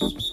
keep